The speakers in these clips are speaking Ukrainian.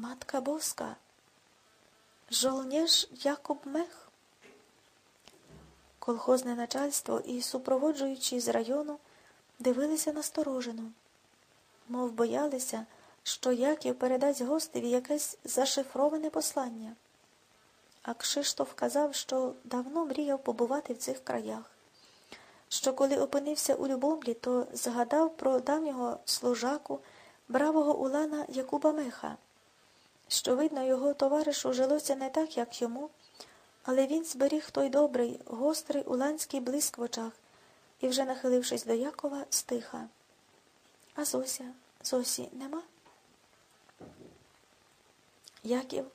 Матка Боска, жолнєж Якуб Мех. Колхозне начальство і супроводжуючі з району дивилися насторожено, мов боялися, що Яків передасть гостеві якесь зашифроване послання. А Кшиштоф казав, що давно мріяв побувати в цих краях, що коли опинився у Любомлі, то згадав про давнього служаку, бравого улана Якуба Меха, що, видно, його товаришу жилося не так, як йому, але він зберіг той добрий, гострий уланський блиск в очах і, вже нахилившись до Якова, стиха. А Зося, Зосі нема? Яків,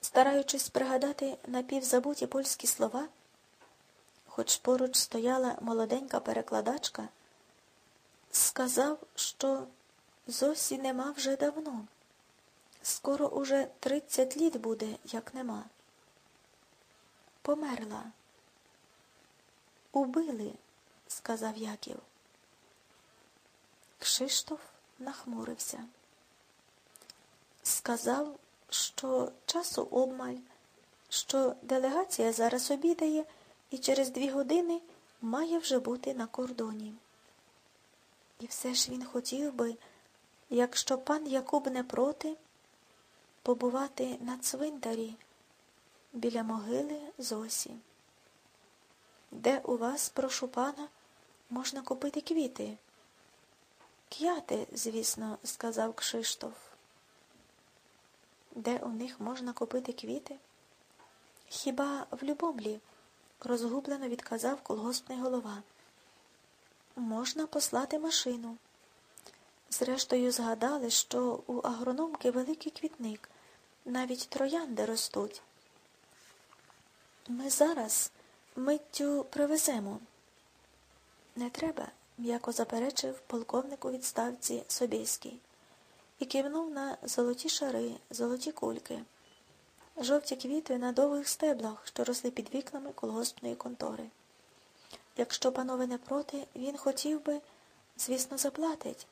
стараючись пригадати напівзабуті польські слова, хоч поруч стояла молоденька перекладачка, сказав, що Зосі нема вже давно. Скоро уже тридцять літ буде, як нема. Померла. Убили, сказав Яків. Кшиштоф нахмурився. Сказав, що часу обмаль, що делегація зараз обідає і через дві години має вже бути на кордоні. І все ж він хотів би, якщо пан Якуб не проти, побувати на цвинтарі біля могили Зосі. Де у вас, прошу пана, можна купити квіти? К'яти, звісно, сказав Кшиштоф. Де у них можна купити квіти? Хіба в Любомлі? розгублено відказав колгоспний голова. Можна послати машину. Зрештою, згадали, що у агрономки великий квітник, навіть троянди ростуть. Ми зараз миттю привеземо. Не треба, м'яко заперечив полковник у відставці Собєський і кивнув на золоті шари, золоті кульки, жовті квіти на довгих стеблах, що росли під вікнами колгоспної контори. Якщо панове не проти, він хотів би, звісно, заплатить.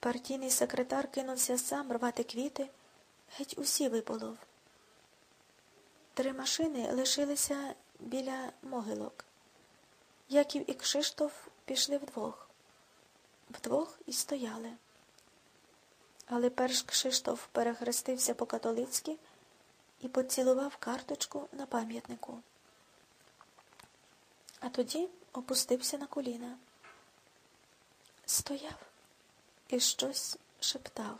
Партійний секретар кинувся сам рвати квіти, геть усі виполов. Три машини лишилися біля могилок. Яків і Кшиштоф пішли вдвох. Вдвох і стояли. Але перш Кшиштоф перехрестився по-католицьки і поцілував карточку на пам'ятнику. А тоді опустився на коліна. Стояв і щось шептав.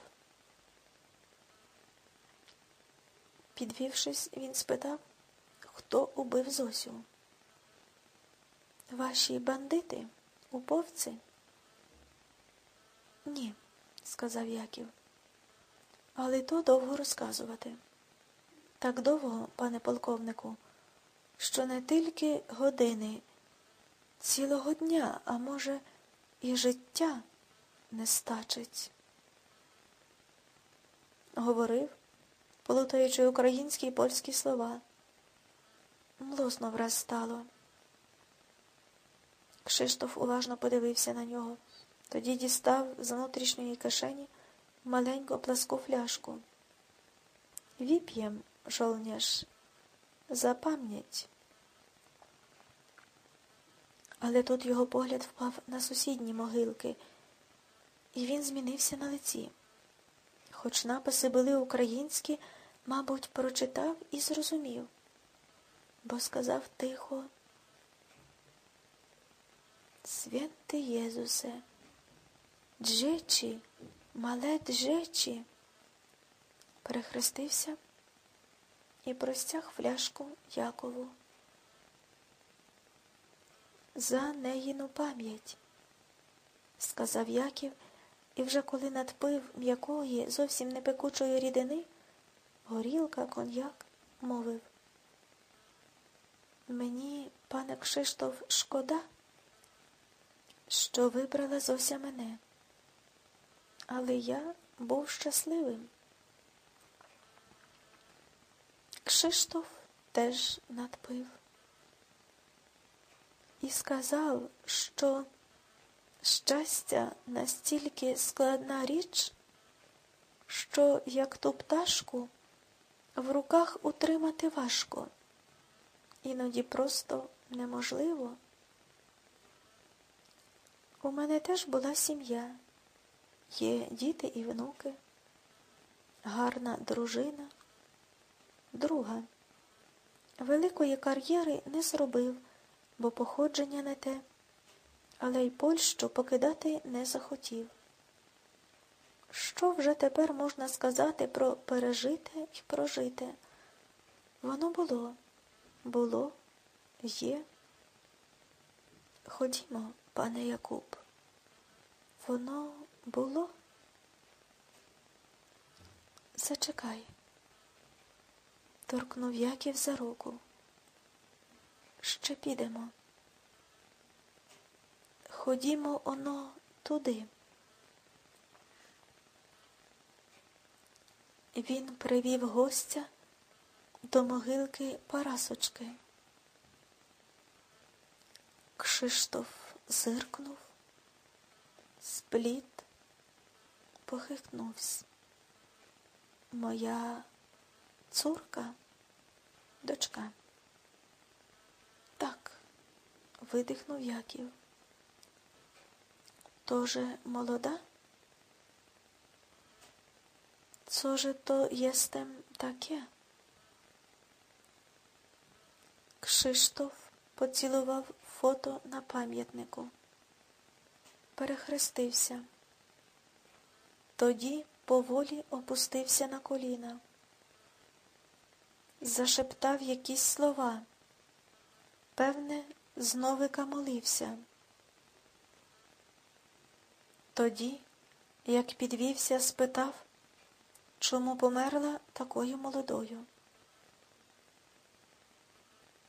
Підвівшись, він спитав, хто убив Зосю. Ваші бандити, уповці? Ні, сказав Яків. Але то довго розказувати. Так довго, пане полковнику, що не тільки години, цілого дня, а може, і життя не стачить. Говорив, полутаючи українські й польські слова. Млосно враз стало. Кшиштоф уважно подивився на нього, тоді дістав з внутрішньої кишені маленьку пласку фляжку. Віп'єм, жолняж, за пам'ять. Але тут його погляд впав на сусідні могилки, і він змінився на лиці. Хоч написи були українські, мабуть, прочитав і зрозумів, бо сказав тихо. Святий Єзусе, джечі, мале джечі, перехрестився і простяг фляжку Якову. За неїну пам'ять, сказав Яків, і вже коли надпив м'якої, зовсім не пекучої рідини, горілка, коньяк, мовив. Мені, пане Кшиштоф, шкода що вибрала Зося мене. Але я був щасливим. Кшиштоф теж надпив і сказав, що щастя настільки складна річ, що як ту пташку в руках утримати важко, іноді просто неможливо. У мене теж була сім'я, є діти і внуки, гарна дружина, друга. Великої кар'єри не зробив, бо походження не те, але й Польщу покидати не захотів. Що вже тепер можна сказати про пережите і прожите? Воно було, було, є. Ходімо, пане Якуб. Воно було? Зачекай. Торкнув Яків за руку. Ще підемо. Ходімо оно туди. Він привів гостя до могилки Парасочки. Кшиштоф зиркнув, спліт, похитнувся. Моя цурка, дочка. Так, видихнув Яків. Тоже молода? Co, że to jestem takie? Кшиштоф поцілував фото на пам'ятнику, перехрестився. Тоді поволі опустився на коліна, зашептав якісь слова. Певне, зновика молився. Тоді, як підвівся, спитав, чому померла такою молодою.